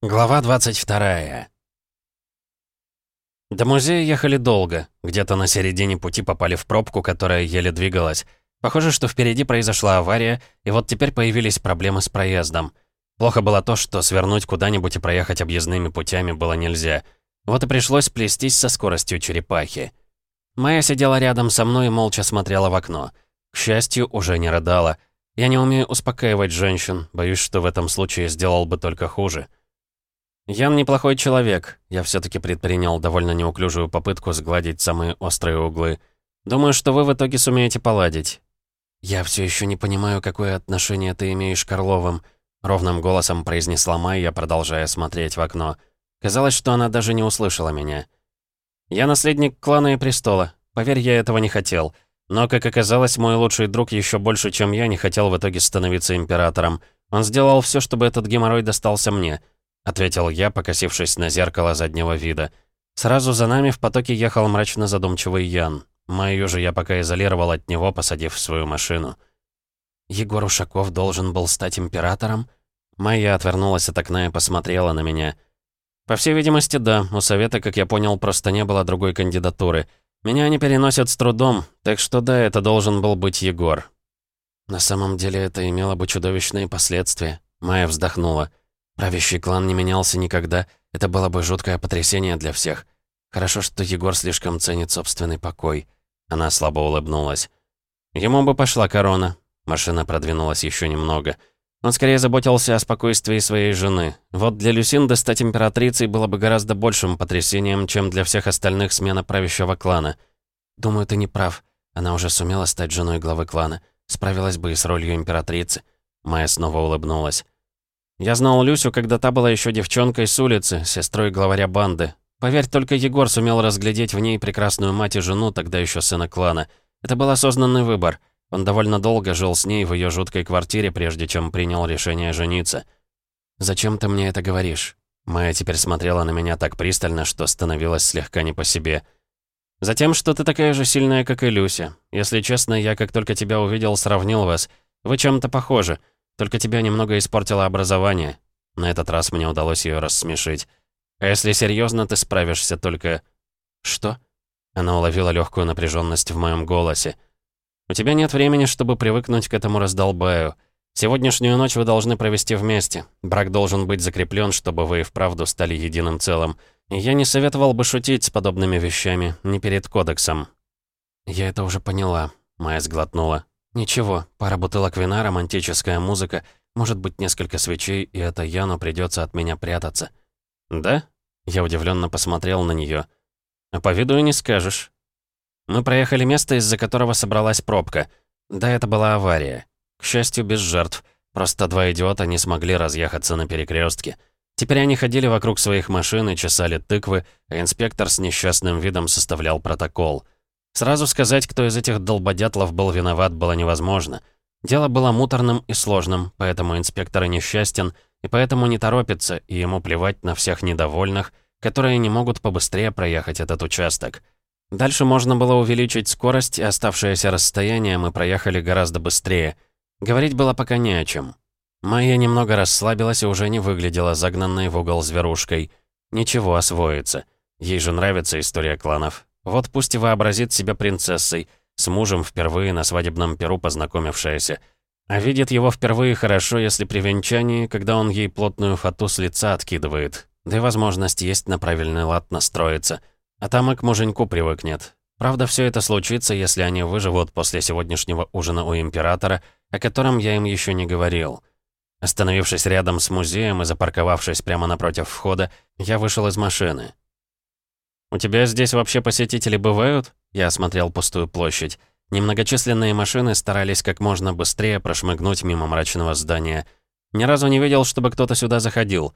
Глава 22 До музея ехали долго. Где-то на середине пути попали в пробку, которая еле двигалась. Похоже, что впереди произошла авария, и вот теперь появились проблемы с проездом. Плохо было то, что свернуть куда-нибудь и проехать объездными путями было нельзя. Вот и пришлось плестись со скоростью черепахи. Майя сидела рядом со мной и молча смотрела в окно. К счастью, уже не рыдала. Я не умею успокаивать женщин, боюсь, что в этом случае сделал бы только хуже. Ян неплохой человек. Я все-таки предпринял довольно неуклюжую попытку сгладить самые острые углы. Думаю, что вы в итоге сумеете поладить. Я все еще не понимаю, какое отношение ты имеешь к Орловым. Ровным голосом произнесла Майя, продолжая смотреть в окно. Казалось, что она даже не услышала меня. Я наследник клана и престола. Поверь, я этого не хотел. Но, как оказалось, мой лучший друг еще больше, чем я, не хотел в итоге становиться императором. Он сделал все, чтобы этот геморрой достался мне — ответил я, покосившись на зеркало заднего вида. Сразу за нами в потоке ехал мрачно задумчивый Ян. Мою же я пока изолировал от него, посадив в свою машину. «Егор Ушаков должен был стать императором?» Майя отвернулась от окна и посмотрела на меня. «По всей видимости, да. У Совета, как я понял, просто не было другой кандидатуры. Меня они переносят с трудом, так что да, это должен был быть Егор». «На самом деле это имело бы чудовищные последствия», — Майя вздохнула. Правящий клан не менялся никогда. Это было бы жуткое потрясение для всех. Хорошо, что Егор слишком ценит собственный покой. Она слабо улыбнулась. Ему бы пошла корона. Машина продвинулась еще немного. Он скорее заботился о спокойствии своей жены. Вот для Люсинды стать императрицей было бы гораздо большим потрясением, чем для всех остальных смена правящего клана. Думаю, ты не прав. Она уже сумела стать женой главы клана. Справилась бы и с ролью императрицы. Майя снова улыбнулась. Я знал Люсю, когда та была еще девчонкой с улицы, сестрой главаря банды. Поверь, только Егор сумел разглядеть в ней прекрасную мать и жену, тогда еще сына клана. Это был осознанный выбор. Он довольно долго жил с ней в ее жуткой квартире, прежде чем принял решение жениться. «Зачем ты мне это говоришь?» Майя теперь смотрела на меня так пристально, что становилась слегка не по себе. «Затем, что ты такая же сильная, как и Люся. Если честно, я, как только тебя увидел, сравнил вас. Вы чем-то похожи. Только тебя немного испортило образование. На этот раз мне удалось ее рассмешить. А если серьезно, ты справишься только... Что? Она уловила легкую напряженность в моем голосе. У тебя нет времени, чтобы привыкнуть к этому раздолбаю. Сегодняшнюю ночь вы должны провести вместе. Брак должен быть закреплен, чтобы вы и вправду стали единым целым. И я не советовал бы шутить с подобными вещами, не перед кодексом. Я это уже поняла. Майя сглотнула. «Ничего, пара бутылок вина, романтическая музыка, может быть, несколько свечей, и это Яну придется от меня прятаться». «Да?» Я удивленно посмотрел на нее. «А по виду и не скажешь». Мы проехали место, из-за которого собралась пробка. Да, это была авария. К счастью, без жертв. Просто два идиота не смогли разъехаться на перекрестке. Теперь они ходили вокруг своих машин и чесали тыквы, а инспектор с несчастным видом составлял протокол — Сразу сказать, кто из этих долбодятлов был виноват, было невозможно. Дело было муторным и сложным, поэтому инспектор и несчастен, и поэтому не торопится, и ему плевать на всех недовольных, которые не могут побыстрее проехать этот участок. Дальше можно было увеличить скорость, и оставшееся расстояние мы проехали гораздо быстрее. Говорить было пока не о чем. Майя немного расслабилась и уже не выглядела загнанной в угол зверушкой. Ничего, освоится. Ей же нравится история кланов. Вот пусть и вообразит себя принцессой, с мужем впервые на свадебном перу познакомившаяся. А видит его впервые хорошо, если при венчании, когда он ей плотную фату с лица откидывает. Да и возможность есть на правильный лад настроиться. А там и к муженьку привыкнет. Правда, все это случится, если они выживут после сегодняшнего ужина у Императора, о котором я им еще не говорил. Остановившись рядом с музеем и запарковавшись прямо напротив входа, я вышел из машины. «У тебя здесь вообще посетители бывают?» Я осмотрел пустую площадь. Немногочисленные машины старались как можно быстрее прошмыгнуть мимо мрачного здания. Ни разу не видел, чтобы кто-то сюда заходил.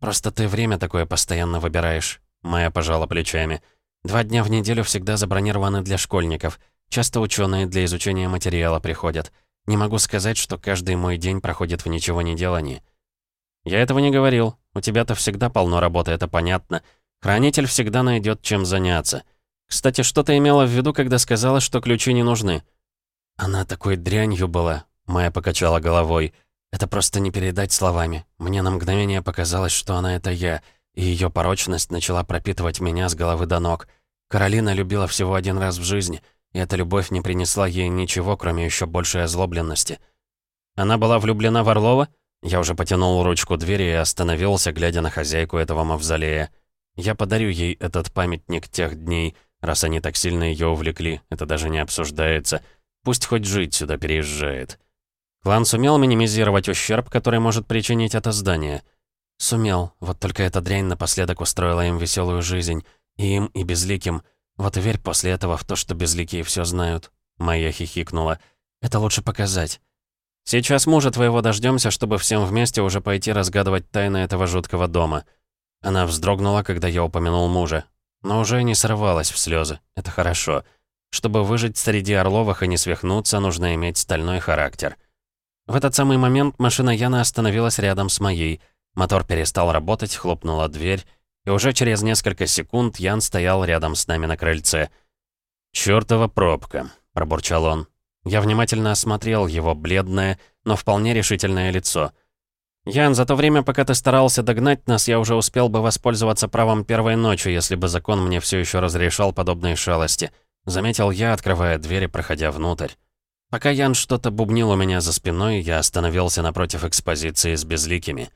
«Просто ты время такое постоянно выбираешь», — Майя пожала плечами. «Два дня в неделю всегда забронированы для школьников. Часто ученые для изучения материала приходят. Не могу сказать, что каждый мой день проходит в ничего не делании». «Я этого не говорил. У тебя-то всегда полно работы, это понятно. Хранитель всегда найдет чем заняться. Кстати, что ты имела в виду, когда сказала, что ключи не нужны? Она такой дрянью была, Майя покачала головой. Это просто не передать словами. Мне на мгновение показалось, что она — это я, и ее порочность начала пропитывать меня с головы до ног. Каролина любила всего один раз в жизни, и эта любовь не принесла ей ничего, кроме еще большей озлобленности. Она была влюблена в Орлова? Я уже потянул ручку двери и остановился, глядя на хозяйку этого мавзолея. Я подарю ей этот памятник тех дней, раз они так сильно ее увлекли, это даже не обсуждается. Пусть хоть жить сюда переезжает. Клан сумел минимизировать ущерб, который может причинить это здание. Сумел, вот только эта дрянь напоследок устроила им веселую жизнь. И им, и безликим. Вот верь после этого в то, что безликие все знают. Майя хихикнула. Это лучше показать. Сейчас мужа твоего дождемся, чтобы всем вместе уже пойти разгадывать тайны этого жуткого дома. Она вздрогнула, когда я упомянул мужа. Но уже не срывалась в слезы. Это хорошо. Чтобы выжить среди Орловых и не свихнуться, нужно иметь стальной характер. В этот самый момент машина Яны остановилась рядом с моей. Мотор перестал работать, хлопнула дверь, и уже через несколько секунд Ян стоял рядом с нами на крыльце. «Чёртова пробка», — пробурчал он. Я внимательно осмотрел его бледное, но вполне решительное лицо. «Ян, за то время, пока ты старался догнать нас, я уже успел бы воспользоваться правом первой ночи, если бы закон мне все еще разрешал подобные шалости», — заметил я, открывая дверь и проходя внутрь. Пока Ян что-то бубнил у меня за спиной, я остановился напротив экспозиции с безликими.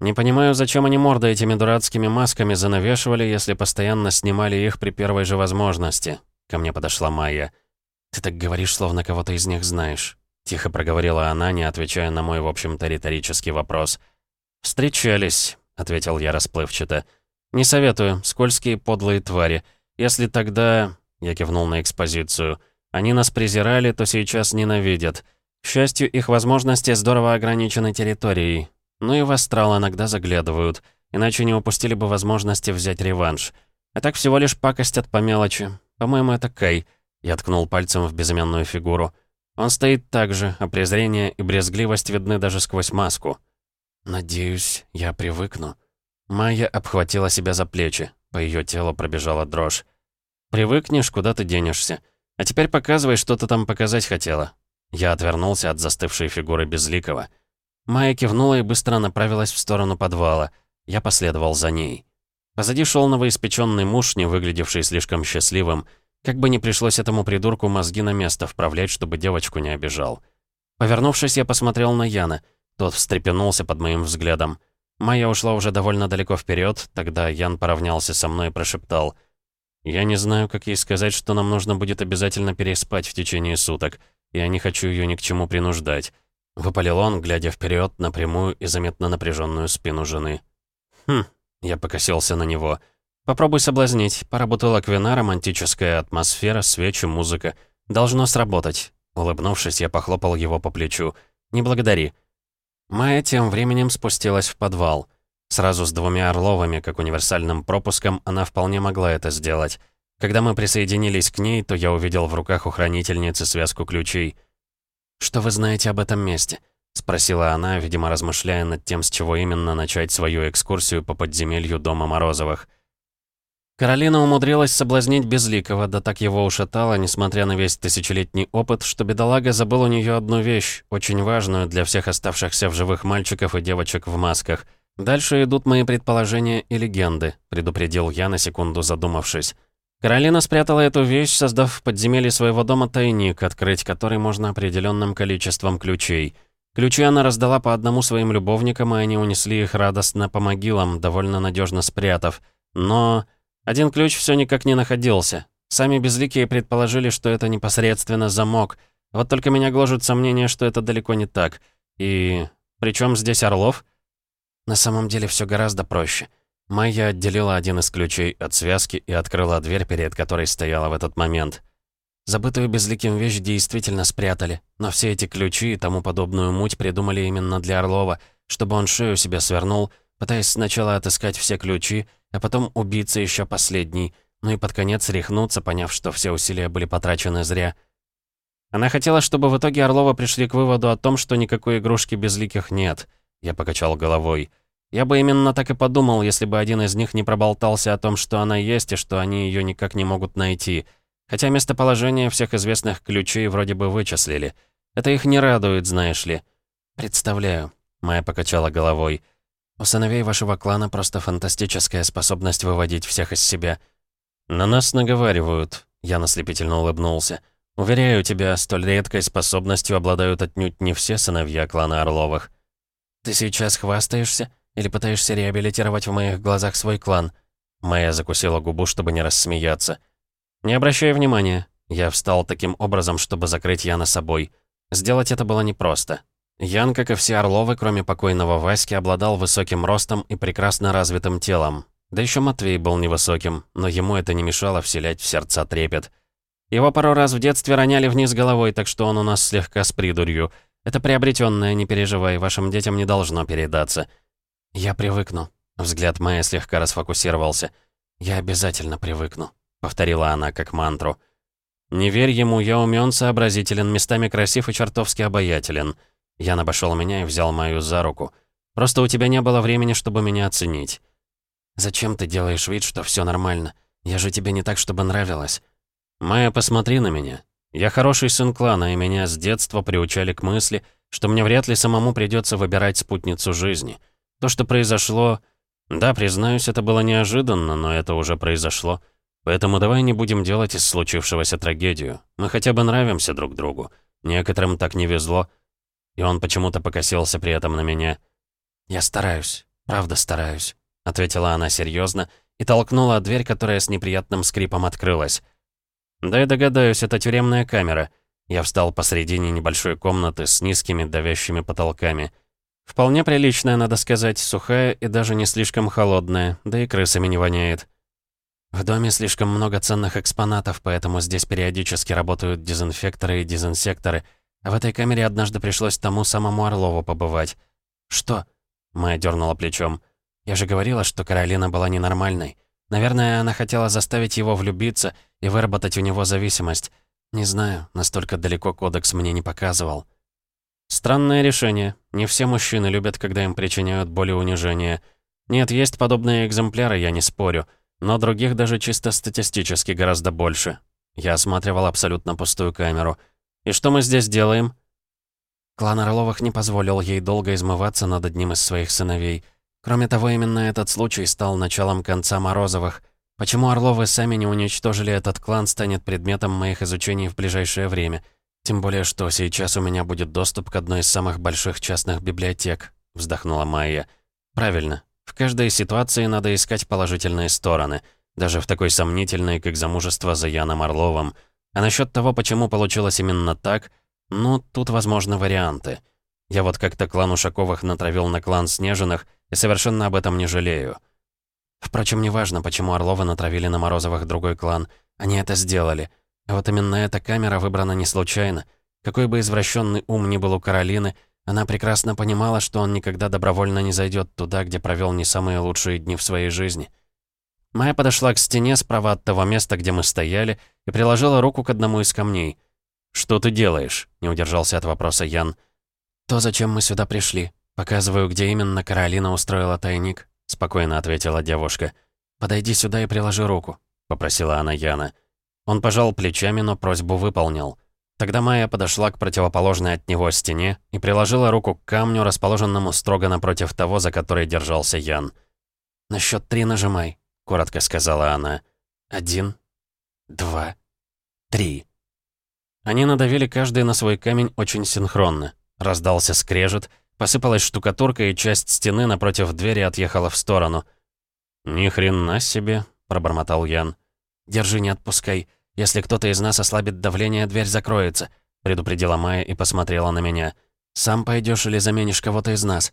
Не понимаю, зачем они морды этими дурацкими масками занавешивали, если постоянно снимали их при первой же возможности. Ко мне подошла Майя. «Ты так говоришь, словно кого-то из них знаешь», — тихо проговорила она, не отвечая на мой, в общем-то, риторический вопрос. «Встречались», — ответил я расплывчато. «Не советую, скользкие подлые твари. Если тогда...» — я кивнул на экспозицию — они нас презирали, то сейчас ненавидят. К счастью, их возможности здорово ограничены территорией. Ну и в астрал иногда заглядывают, иначе не упустили бы возможности взять реванш. А так всего лишь пакостят по мелочи. По-моему, это Кай. Я ткнул пальцем в безымянную фигуру. Он стоит так же, а презрение и брезгливость видны даже сквозь маску. «Надеюсь, я привыкну». Майя обхватила себя за плечи. По ее телу пробежала дрожь. «Привыкнешь, куда ты денешься?» «А теперь показывай, что ты там показать хотела». Я отвернулся от застывшей фигуры Безликого. Майя кивнула и быстро направилась в сторону подвала. Я последовал за ней. Позади шел новоиспеченный муж, не выглядевший слишком счастливым. Как бы не пришлось этому придурку мозги на место вправлять, чтобы девочку не обижал. Повернувшись, я посмотрел на Яна. Тот встрепенулся под моим взглядом. Майя ушла уже довольно далеко вперед, тогда Ян поравнялся со мной и прошептал. Я не знаю, как ей сказать, что нам нужно будет обязательно переспать в течение суток. Я не хочу ее ни к чему принуждать. Выпалил он, глядя вперед на прямую и заметно напряженную спину жены. Хм, я покосился на него. Попробуй соблазнить. Пара бутылок вина, романтическая атмосфера, свечи, музыка. Должно сработать. Улыбнувшись, я похлопал его по плечу. «Не благодари». Майя тем временем спустилась в подвал. Сразу с двумя Орловыми, как универсальным пропуском, она вполне могла это сделать. Когда мы присоединились к ней, то я увидел в руках у хранительницы связку ключей. «Что вы знаете об этом месте?» — спросила она, видимо, размышляя над тем, с чего именно начать свою экскурсию по подземелью Дома Морозовых. Каролина умудрилась соблазнить Безликого, да так его ушатала, несмотря на весь тысячелетний опыт, что бедолага забыл у нее одну вещь, очень важную для всех оставшихся в живых мальчиков и девочек в масках — «Дальше идут мои предположения и легенды», — предупредил я, на секунду задумавшись. Каролина спрятала эту вещь, создав в подземелье своего дома тайник, открыть который можно определенным количеством ключей. Ключи она раздала по одному своим любовникам, и они унесли их радостно по могилам, довольно надежно спрятав. Но один ключ все никак не находился. Сами безликие предположили, что это непосредственно замок. Вот только меня гложет сомнение, что это далеко не так. И... Причем здесь Орлов? На самом деле все гораздо проще. Майя отделила один из ключей от связки и открыла дверь, перед которой стояла в этот момент. Забытую безликим вещь действительно спрятали, но все эти ключи и тому подобную муть придумали именно для Орлова, чтобы он шею себе свернул, пытаясь сначала отыскать все ключи, а потом убиться еще последний, ну и под конец рехнуться, поняв, что все усилия были потрачены зря. Она хотела, чтобы в итоге Орлова пришли к выводу о том, что никакой игрушки безликих нет — я покачал головой. Я бы именно так и подумал, если бы один из них не проболтался о том, что она есть и что они ее никак не могут найти. Хотя местоположение всех известных ключей вроде бы вычислили. Это их не радует, знаешь ли. «Представляю», — Майя покачала головой. «У сыновей вашего клана просто фантастическая способность выводить всех из себя». «На нас наговаривают», — я наслепительно улыбнулся. «Уверяю тебя, столь редкой способностью обладают отнюдь не все сыновья клана Орловых». «Ты сейчас хвастаешься или пытаешься реабилитировать в моих глазах свой клан?» Майя закусила губу, чтобы не рассмеяться. «Не обращай внимания». Я встал таким образом, чтобы закрыть Яна собой. Сделать это было непросто. Ян, как и все Орловы, кроме покойного Васьки, обладал высоким ростом и прекрасно развитым телом. Да еще Матвей был невысоким, но ему это не мешало вселять в сердца трепет. Его пару раз в детстве роняли вниз головой, так что он у нас слегка с придурью. Это приобретенное, не переживай, вашим детям не должно передаться. Я привыкну. Взгляд Майя слегка расфокусировался. Я обязательно привыкну, повторила она как мантру. Не верь ему, я умен, сообразителен, местами красив и чертовски обаятелен. Ян обошел меня и взял мою за руку. «Просто у тебя не было времени, чтобы меня оценить». «Зачем ты делаешь вид, что все нормально? Я же тебе не так, чтобы нравилась». «Майя, посмотри на меня. Я хороший сын клана, и меня с детства приучали к мысли, что мне вряд ли самому придется выбирать спутницу жизни. То, что произошло... Да, признаюсь, это было неожиданно, но это уже произошло. Поэтому давай не будем делать из случившегося трагедию. Мы хотя бы нравимся друг другу. Некоторым так не везло, и он почему-то покосился при этом на меня. «Я стараюсь, правда стараюсь», — ответила она серьезно и толкнула дверь, которая с неприятным скрипом открылась. «Да я догадаюсь, это тюремная камера». Я встал посредине небольшой комнаты с низкими давящими потолками. Вполне приличная, надо сказать, сухая и даже не слишком холодная, да и крысами не воняет. В доме слишком много ценных экспонатов, поэтому здесь периодически работают дезинфекторы и дезинсекторы — в этой камере однажды пришлось тому самому Орлову побывать. «Что?» Майя дернула плечом. «Я же говорила, что Каролина была ненормальной. Наверное, она хотела заставить его влюбиться и выработать у него зависимость. Не знаю, настолько далеко кодекс мне не показывал». «Странное решение. Не все мужчины любят, когда им причиняют боль и унижение. Нет, есть подобные экземпляры, я не спорю. Но других даже чисто статистически гораздо больше. Я осматривал абсолютно пустую камеру — «И что мы здесь делаем?» Клан Орловых не позволил ей долго измываться над одним из своих сыновей. Кроме того, именно этот случай стал началом конца Морозовых. Почему Орловы сами не уничтожили этот клан, станет предметом моих изучений в ближайшее время. Тем более, что сейчас у меня будет доступ к одной из самых больших частных библиотек», — вздохнула Майя. «Правильно. В каждой ситуации надо искать положительные стороны, даже в такой сомнительной, как замужество за Яном Орловым — а насчет того, почему получилось именно так, ну, тут возможны варианты. Я вот как-то клан Ушаковых натравил на клан Снежиных и совершенно об этом не жалею. Впрочем, неважно, почему Орловы натравили на Морозовых другой клан. Они это сделали. А вот именно эта камера выбрана не случайно. Какой бы извращенный ум ни был у Каролины, она прекрасно понимала, что он никогда добровольно не зайдет туда, где провел не самые лучшие дни в своей жизни. Майя подошла к стене справа от того места, где мы стояли, и приложила руку к одному из камней. «Что ты делаешь?» — не удержался от вопроса Ян. «То, зачем мы сюда пришли. Показываю, где именно Каролина устроила тайник», — спокойно ответила девушка. «Подойди сюда и приложи руку», — попросила она Яна. Он пожал плечами, но просьбу выполнил. Тогда Майя подошла к противоположной от него стене и приложила руку к камню, расположенному строго напротив того, за который держался Ян. «На счет три нажимай», — коротко сказала она. «Один, два, три». Они надавили каждый на свой камень очень синхронно. Раздался скрежет, посыпалась штукатурка, и часть стены напротив двери отъехала в сторону. «Ни хрена себе», — пробормотал Ян. «Держи, не отпускай. Если кто-то из нас ослабит давление, дверь закроется», — предупредила Майя и посмотрела на меня. «Сам пойдешь или заменишь кого-то из нас?»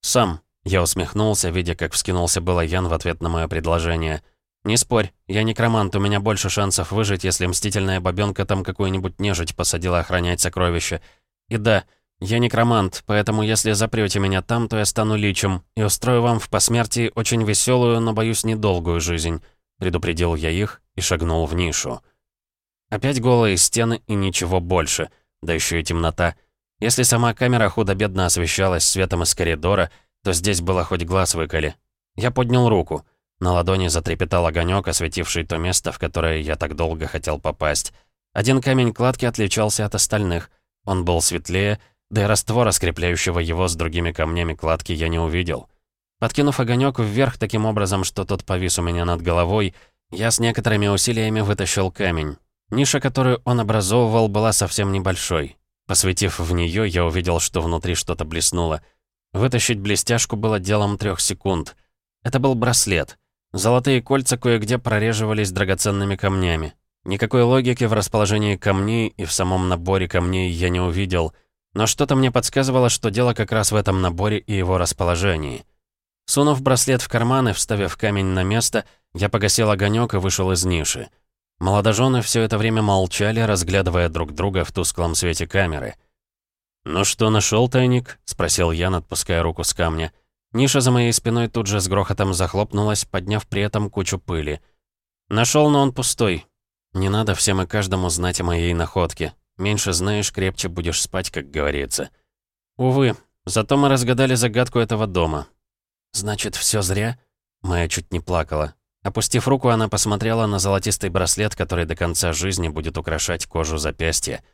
«Сам», я усмехнулся, видя, как вскинулся было Ян в ответ на мое предложение. «Не спорь, я некромант, у меня больше шансов выжить, если мстительная бабёнка там какую-нибудь нежить посадила охранять сокровища. И да, я некромант, поэтому если запрете меня там, то я стану личем и устрою вам в посмертии очень веселую, но, боюсь, недолгую жизнь», — предупредил я их и шагнул в нишу. Опять голые стены и ничего больше, да еще и темнота. Если сама камера худо-бедно освещалась светом из коридора, то здесь было хоть глаз выколи. Я поднял руку. На ладони затрепетал огонек, осветивший то место, в которое я так долго хотел попасть. Один камень кладки отличался от остальных. Он был светлее, Да и раствора, скрепляющего его с другими камнями кладки, я не увидел. Подкинув огонек вверх таким образом, что тот повис у меня над головой, я с некоторыми усилиями вытащил камень. Ниша, которую он образовывал, была совсем небольшой. Посветив в нее, я увидел, что внутри что-то блеснуло. Вытащить блестяшку было делом трех секунд. Это был браслет. Золотые кольца кое-где прореживались драгоценными камнями. Никакой логики в расположении камней и в самом наборе камней я не увидел, но что-то мне подсказывало, что дело как раз в этом наборе и его расположении. Сунув браслет в карман и вставив камень на место, я погасил огонек и вышел из ниши. Молодожены все это время молчали, разглядывая друг друга в тусклом свете камеры. «Ну что, нашел тайник?» — спросил я, отпуская руку с камня. Ниша за моей спиной тут же с грохотом захлопнулась, подняв при этом кучу пыли. Нашел, но он пустой. Не надо всем и каждому знать о моей находке. Меньше знаешь, крепче будешь спать, как говорится. Увы, зато мы разгадали загадку этого дома. Значит, все зря? Майя чуть не плакала. Опустив руку, она посмотрела на золотистый браслет, который до конца жизни будет украшать кожу запястья.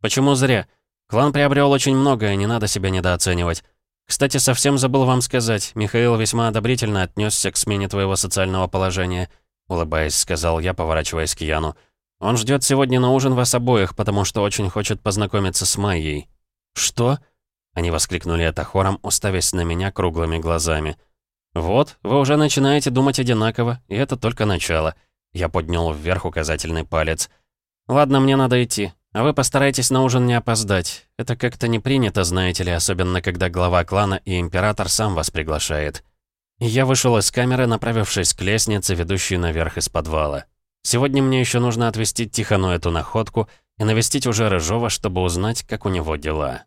«Почему зря? Клан приобрел очень многое, не надо себя недооценивать. Кстати, совсем забыл вам сказать, Михаил весьма одобрительно отнесся к смене твоего социального положения», улыбаясь, сказал я, поворачиваясь к Яну. «Он ждет сегодня на ужин вас обоих, потому что очень хочет познакомиться с Майей». «Что?» Они воскликнули это хором, уставясь на меня круглыми глазами. «Вот, вы уже начинаете думать одинаково, и это только начало». Я поднял вверх указательный палец. «Ладно, мне надо идти. А вы постарайтесь на ужин не опоздать. Это как-то не принято, знаете ли, особенно когда глава клана и император сам вас приглашает». Я вышел из камеры, направившись к лестнице, ведущей наверх из подвала. Сегодня мне еще нужно отвезти Тихону эту находку и навестить уже Рыжова, чтобы узнать, как у него дела.